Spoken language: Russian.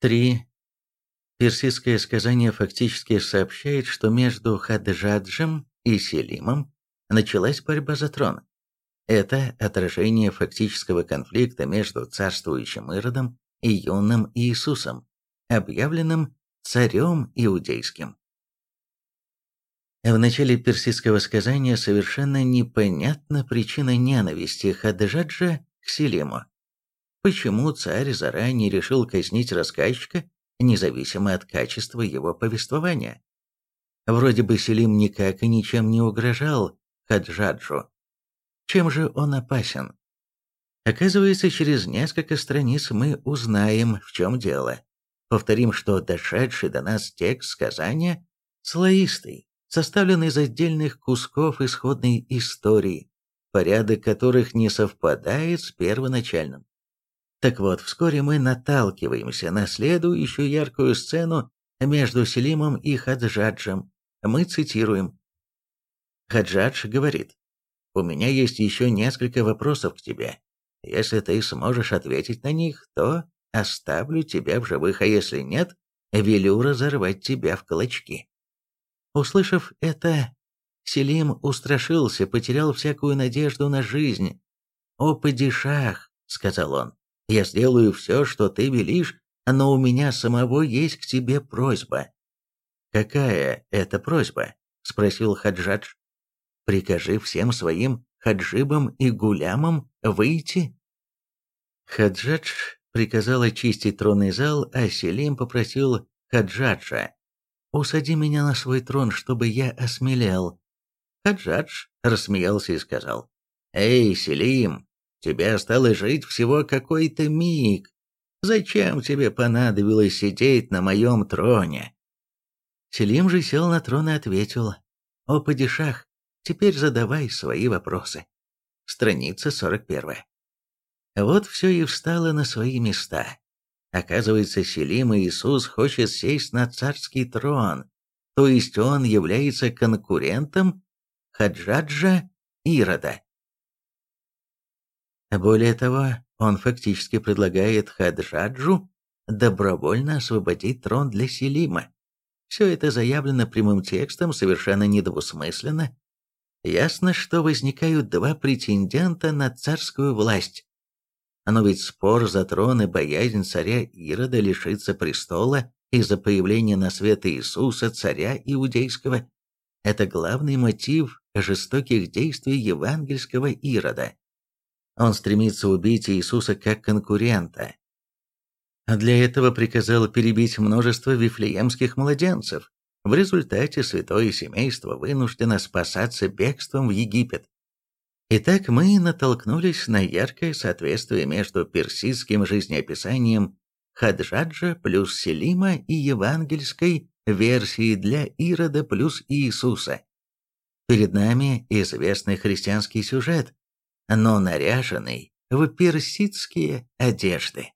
3. Персидское сказание фактически сообщает, что между Хаджаджем и Селимом началась борьба за трон. Это отражение фактического конфликта между царствующим Иродом и юным Иисусом, объявленным царем иудейским. В начале персидского сказания совершенно непонятна причина ненависти Хаджаджа к Селиму. Почему царь заранее решил казнить рассказчика, независимо от качества его повествования? Вроде бы Селим никак и ничем не угрожал Хаджаджу. Чем же он опасен? Оказывается, через несколько страниц мы узнаем, в чем дело. Повторим, что дошедший до нас текст сказания слоистый, составлен из отдельных кусков исходной истории, порядок которых не совпадает с первоначальным. Так вот, вскоре мы наталкиваемся на следующую яркую сцену между Селимом и Хаджаджем. Мы цитируем. Хаджадж говорит, «У меня есть еще несколько вопросов к тебе. Если ты сможешь ответить на них, то оставлю тебя в живых, а если нет, велю разорвать тебя в клочки». Услышав это, Селим устрашился, потерял всякую надежду на жизнь. «О, падишах!» — сказал он. Я сделаю все, что ты велишь, но у меня самого есть к тебе просьба». «Какая это просьба?» — спросил Хаджадж. «Прикажи всем своим хаджибам и гулямам выйти». Хаджадж приказал очистить тронный зал, а Селим попросил Хаджаджа «Усади меня на свой трон, чтобы я осмелел». Хаджадж рассмеялся и сказал «Эй, Селим, Тебе осталось жить всего какой-то миг. Зачем тебе понадобилось сидеть на моем троне?» Селим же сел на трон и ответил. «О, падишах, теперь задавай свои вопросы». Страница 41. Вот все и встало на свои места. Оказывается, Селим Иисус хочет сесть на царский трон, то есть он является конкурентом Хаджаджа Ирода. Более того, он фактически предлагает Хаджаджу добровольно освободить трон для Селима. Все это заявлено прямым текстом совершенно недвусмысленно. Ясно, что возникают два претендента на царскую власть. Но ведь спор за трон и боязнь царя Ирода лишиться престола из-за появления на свет Иисуса, царя иудейского, это главный мотив жестоких действий евангельского Ирода. Он стремится убить Иисуса как конкурента. Для этого приказал перебить множество вифлеемских младенцев. В результате святое семейство вынуждено спасаться бегством в Египет. Итак, мы натолкнулись на яркое соответствие между персидским жизнеописанием Хаджаджа плюс Селима и евангельской версией для Ирода плюс Иисуса. Перед нами известный христианский сюжет, но наряженный в персидские одежды.